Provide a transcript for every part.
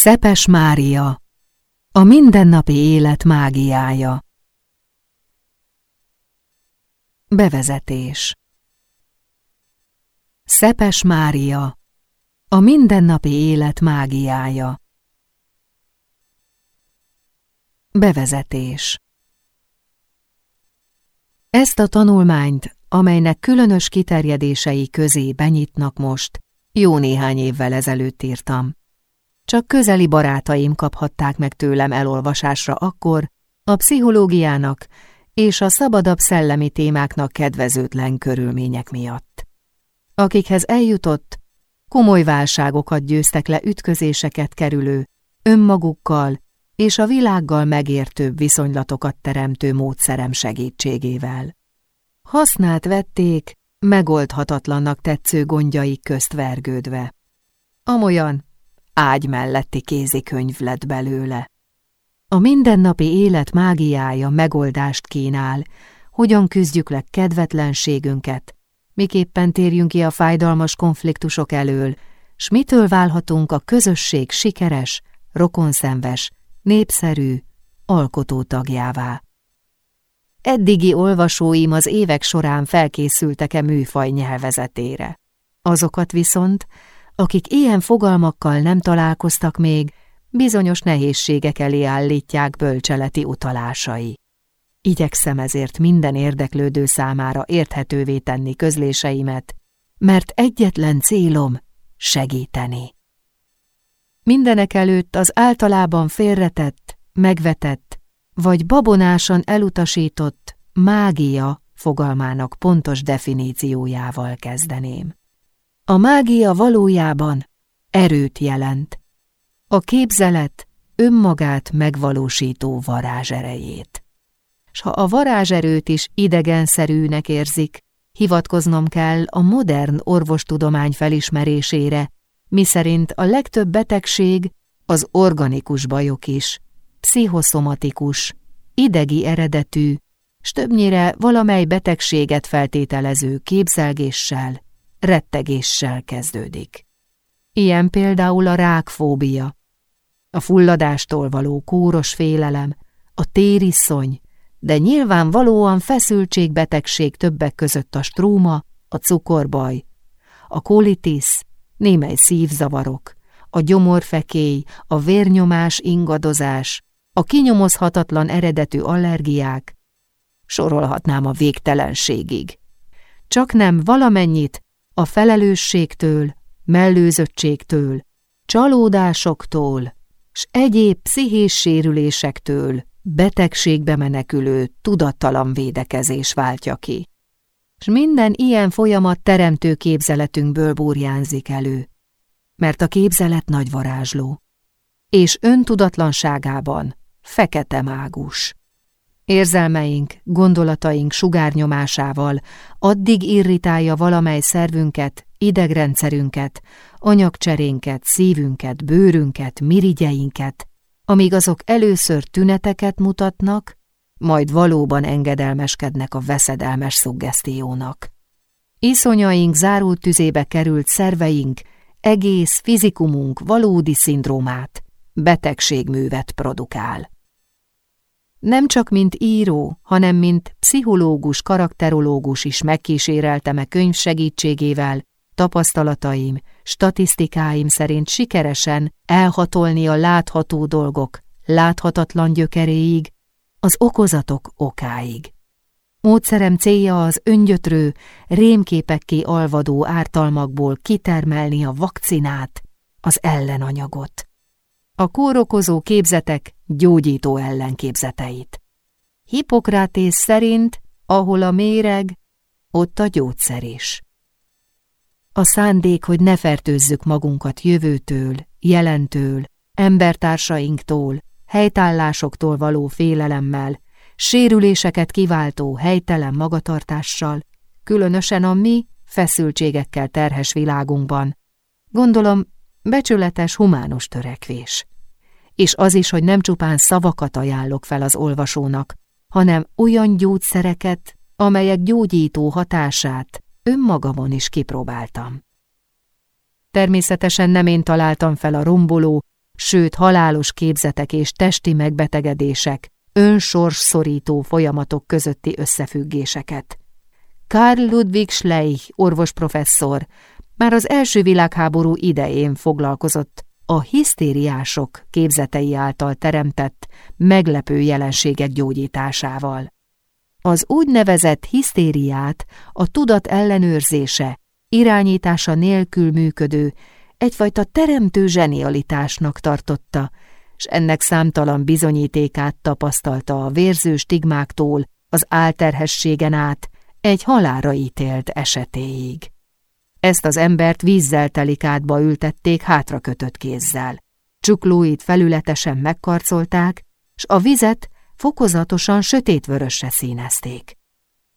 Szepes Mária A mindennapi élet mágiája. Bevezetés. Szepes Mária A mindennapi élet mágiája. Bevezetés. Ezt a tanulmányt, amelynek különös kiterjedései közé benyitnak most, jó néhány évvel ezelőtt írtam. Csak közeli barátaim kaphatták meg tőlem elolvasásra akkor, a pszichológiának és a szabadabb szellemi témáknak kedvezőtlen körülmények miatt. Akikhez eljutott, komoly válságokat győztek le ütközéseket kerülő, önmagukkal és a világgal megértőbb viszonylatokat teremtő módszerem segítségével. Használt vették, megoldhatatlannak tetsző gondjaik közt vergődve. Amolyan, ágy melletti kézikönyv lett belőle. A mindennapi élet mágiája megoldást kínál, hogyan küzdjük le kedvetlenségünket, miképpen térjünk ki a fájdalmas konfliktusok elől, s mitől válhatunk a közösség sikeres, rokonszenves, népszerű, alkotó tagjává. Eddigi olvasóim az évek során felkészültek-e műfaj nyelvezetére. Azokat viszont, akik ilyen fogalmakkal nem találkoztak még, bizonyos nehézségek elé állítják bölcseleti utalásai. Igyekszem ezért minden érdeklődő számára érthetővé tenni közléseimet, mert egyetlen célom segíteni. Mindenek előtt az általában félretett, megvetett, vagy babonásan elutasított mágia fogalmának pontos definíciójával kezdeném. A mágia valójában erőt jelent. A képzelet önmagát megvalósító varázserejét. S ha a varázserőt is idegenszerűnek érzik, hivatkoznom kell a modern orvostudomány felismerésére, miszerint a legtöbb betegség az organikus bajok is, pszichoszomatikus, idegi eredetű, s többnyire valamely betegséget feltételező képzelgéssel, rettegéssel kezdődik. Ilyen például a rákfóbia, a fulladástól való kóros félelem, a tériszony, de nyilvánvalóan feszültségbetegség többek között a stróma, a cukorbaj, a kolitis, némely szívzavarok, a gyomorfekély, a vérnyomás ingadozás, a kinyomozhatatlan eredetű allergiák, sorolhatnám a végtelenségig. Csak nem valamennyit a felelősségtől, mellőzöttségtől, csalódásoktól, s egyéb pszichés sérülésektől betegségbe menekülő tudattalan védekezés váltja ki. S minden ilyen folyamat teremtő képzeletünkből burjánzik elő, mert a képzelet nagy varázsló, és öntudatlanságában fekete mágus. Érzelmeink, gondolataink sugárnyomásával addig irritálja valamely szervünket, idegrendszerünket, anyagcserénket, szívünket, bőrünket, mirigyeinket, amíg azok először tüneteket mutatnak, majd valóban engedelmeskednek a veszedelmes szuggesztiónak. Iszonyaink zárult tüzébe került szerveink, egész fizikumunk valódi szindrómát, betegségművet produkál. Nem csak mint író, hanem mint pszichológus, karakterológus is megkíséreltem e könyv segítségével, tapasztalataim, statisztikáim szerint sikeresen elhatolni a látható dolgok láthatatlan gyökeréig, az okozatok okáig. Módszerem célja az öngyötrő, rémképekké alvadó ártalmakból kitermelni a vakcinát, az ellenanyagot a kórokozó képzetek gyógyító ellenképzeteit. Hippokrátész szerint, ahol a méreg, ott a gyógyszer is. A szándék, hogy ne fertőzzük magunkat jövőtől, jelentől, embertársainktól, helytállásoktól való félelemmel, sérüléseket kiváltó helytelen magatartással, különösen a mi feszültségekkel terhes világunkban. Gondolom, becsületes humánus törekvés és az is, hogy nem csupán szavakat ajánlok fel az olvasónak, hanem olyan gyógyszereket, amelyek gyógyító hatását önmagamon is kipróbáltam. Természetesen nem én találtam fel a romboló, sőt halálos képzetek és testi megbetegedések, önsorsszorító folyamatok közötti összefüggéseket. Karl Ludwig Schleich, orvosprofesszor, már az első világháború idején foglalkozott a hisztériások képzetei által teremtett meglepő jelenségek gyógyításával. Az úgynevezett hisztériát a tudat ellenőrzése, irányítása nélkül működő, egyfajta teremtő zsenialitásnak tartotta, s ennek számtalan bizonyítékát tapasztalta a vérző stigmáktól, az álterhességen át, egy halára ítélt esetéig. Ezt az embert vízzel telikátba ültették hátrakötött kézzel. Csuklóit felületesen megkarcolták, s a vizet fokozatosan sötétvörösre színezték.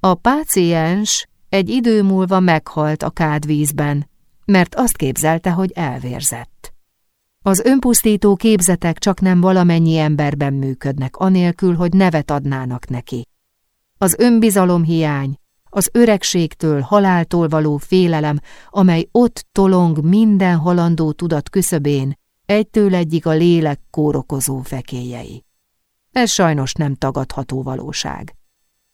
A páciens egy idő múlva meghalt a kádvízben, mert azt képzelte, hogy elvérzett. Az önpusztító képzetek csak nem valamennyi emberben működnek, anélkül, hogy nevet adnának neki. Az önbizalomhiány, az öregségtől, haláltól való félelem, amely ott tolong minden halandó tudat küszöbén, egytől egyik a lélek kórokozó fekélyei. Ez sajnos nem tagadható valóság.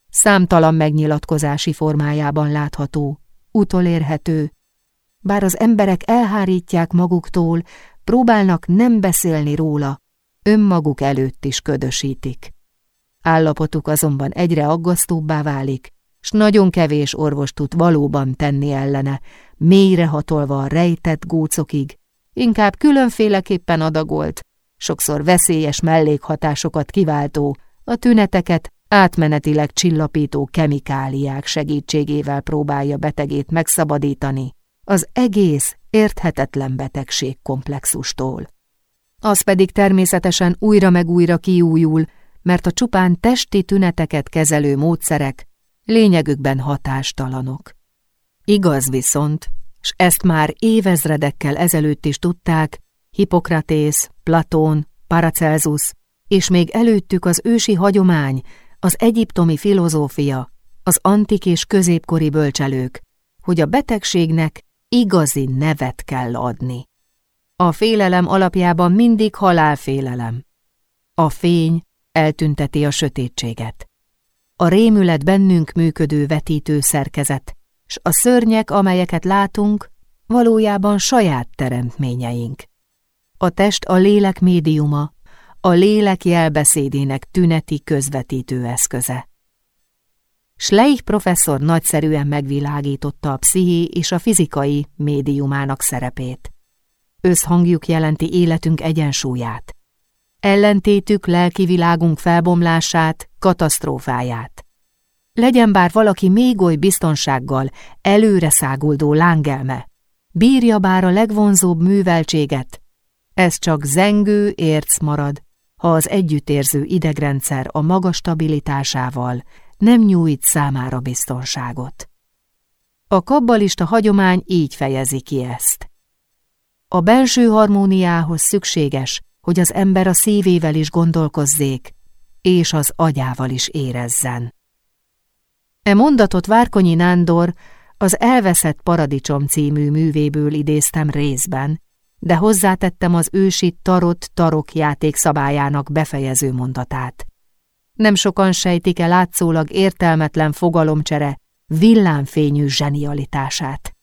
Számtalan megnyilatkozási formájában látható, utolérhető, bár az emberek elhárítják maguktól, próbálnak nem beszélni róla, önmaguk előtt is ködösítik. Állapotuk azonban egyre aggasztóbbá válik, s nagyon kevés orvos tud valóban tenni ellene, mélyre hatolva a rejtett gócokig, inkább különféleképpen adagolt, sokszor veszélyes mellékhatásokat kiváltó, a tüneteket átmenetileg csillapító kemikáliák segítségével próbálja betegét megszabadítani az egész érthetetlen betegség komplexustól. Az pedig természetesen újra meg újra kiújul, mert a csupán testi tüneteket kezelő módszerek lényegükben hatástalanok. Igaz viszont, s ezt már évezredekkel ezelőtt is tudták, Hippokratész, Platón, Paracelsus, és még előttük az ősi hagyomány, az egyiptomi filozófia, az antik és középkori bölcselők, hogy a betegségnek igazi nevet kell adni. A félelem alapjában mindig halálfélelem. A fény eltünteti a sötétséget. A rémület bennünk működő vetítő szerkezet, s a szörnyek, amelyeket látunk, valójában saját teremtményeink. A test a lélek médiuma, a lélek jelbeszédének tüneti közvetítő eszköze. Schleich professzor nagyszerűen megvilágította a psziché és a fizikai médiumának szerepét. Összhangjuk jelenti életünk egyensúlyát. Ellentétük lelki világunk felbomlását, katasztrófáját. Legyen bár valaki még oly biztonsággal, előre száguldó lángelme, bírja bár a legvonzóbb műveltséget, ez csak zengő érc marad, ha az együttérző idegrendszer a maga stabilitásával nem nyújt számára biztonságot. A kabbalista hagyomány így fejezi ki ezt. A belső harmóniához szükséges, hogy az ember a szívével is gondolkozzék, és az agyával is érezzen. E mondatot Várkonyi Nándor az Elveszett Paradicsom című művéből idéztem részben, de hozzátettem az ősi tarot-tarok játékszabályának befejező mondatát. Nem sokan sejtik el látszólag értelmetlen fogalomcsere villámfényű zsenialitását.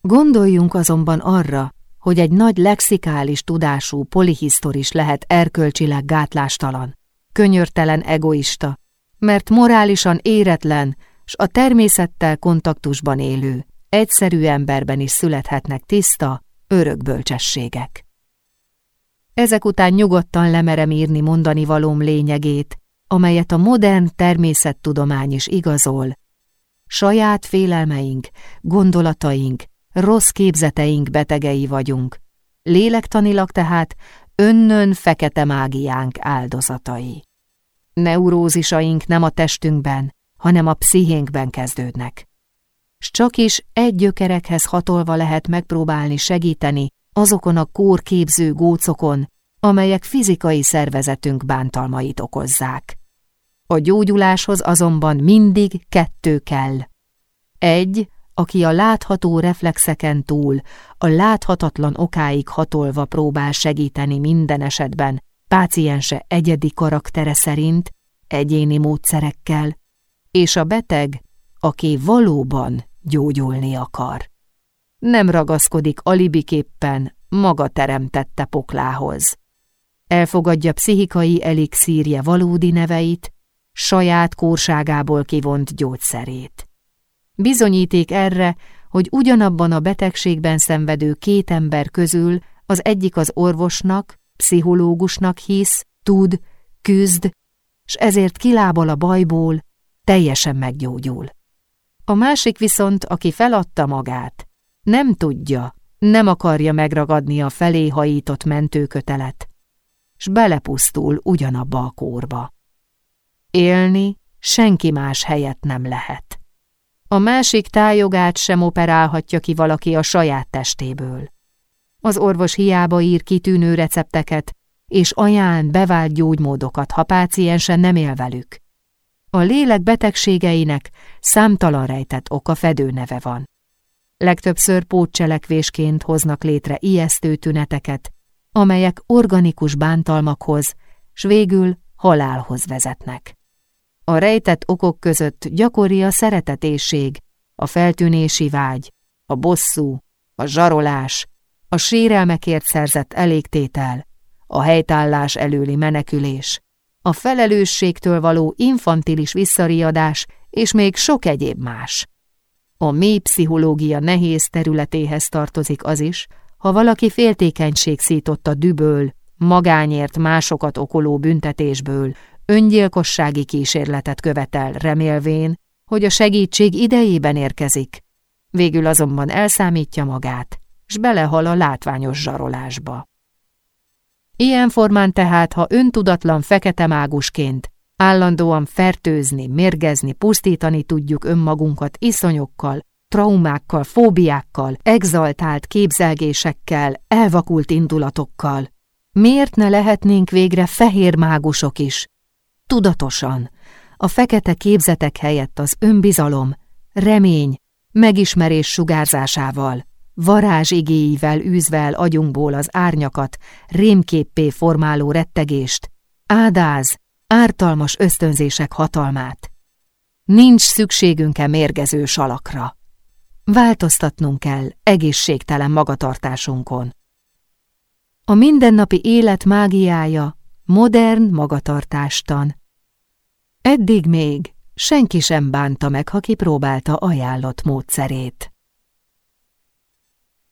Gondoljunk azonban arra, hogy egy nagy lexikális tudású polihisztoris lehet erkölcsileg gátlástalan, könyörtelen egoista, mert morálisan éretlen, s a természettel kontaktusban élő, egyszerű emberben is születhetnek tiszta, örök bölcsességek. Ezek után nyugodtan lemerem írni mondani valóm lényegét, amelyet a modern természettudomány is igazol. Saját félelmeink, gondolataink, rossz képzeteink betegei vagyunk, lélektanilag tehát önnön fekete mágiánk áldozatai. Neurózisaink nem a testünkben, hanem a pszichénkben kezdődnek. S csak is egy gyökerekhez hatolva lehet megpróbálni segíteni azokon a kórképző gócokon, amelyek fizikai szervezetünk bántalmait okozzák. A gyógyuláshoz azonban mindig kettő kell. Egy, aki a látható reflexeken túl, a láthatatlan okáig hatolva próbál segíteni minden esetben, páciense egyedi karaktere szerint, egyéni módszerekkel, és a beteg, aki valóban gyógyulni akar. Nem ragaszkodik alibiképpen maga teremtette poklához. Elfogadja pszichikai elixírje valódi neveit, saját kórságából kivont gyógyszerét. Bizonyíték erre, hogy ugyanabban a betegségben szenvedő két ember közül az egyik az orvosnak, pszichológusnak hisz, tud, küzd, s ezért kilábal a bajból, teljesen meggyógyul. A másik viszont, aki feladta magát, nem tudja, nem akarja megragadni a felé hajított mentőkötelet, s belepusztul ugyanabba a kórba. Élni senki más helyet nem lehet. A másik tájogát sem operálhatja ki valaki a saját testéből. Az orvos hiába ír kitűnő recepteket, és ajánl bevált gyógymódokat, ha páciensen nem él velük. A lélek betegségeinek számtalan rejtett oka fedőneve van. Legtöbbször pótcselekvésként hoznak létre ijesztő tüneteket, amelyek organikus bántalmakhoz, s végül halálhoz vezetnek. A rejtett okok között gyakori a szeretetésség, a feltűnési vágy, a bosszú, a zsarolás, a sérelmekért szerzett elégtétel, a helytállás előli menekülés, a felelősségtől való infantilis visszariadás és még sok egyéb más. A mély pszichológia nehéz területéhez tartozik az is, ha valaki féltékenység szított a düböl, magányért másokat okoló büntetésből, öngyilkossági kísérletet követel, remélvén, hogy a segítség idejében érkezik. Végül azonban elszámítja magát, s belehal a látványos zsarolásba. Ilyen formán tehát, ha öntudatlan fekete mágusként állandóan fertőzni, mérgezni, pusztítani tudjuk önmagunkat iszonyokkal, traumákkal, fóbiákkal, exaltált képzelgésekkel, elvakult indulatokkal. Miért ne lehetnénk végre fehér mágusok is? Tudatosan, a fekete képzetek helyett az önbizalom, remény, megismerés sugárzásával, varázs igéivel űzve el agyunkból az árnyakat, rémképpé formáló rettegést, ádáz, ártalmas ösztönzések hatalmát. Nincs szükségünk-e mérgező salakra. Változtatnunk kell egészségtelen magatartásunkon. A mindennapi élet mágiája modern magatartástan. Eddig még senki sem bánta meg, ha kipróbálta ajánlott módszerét.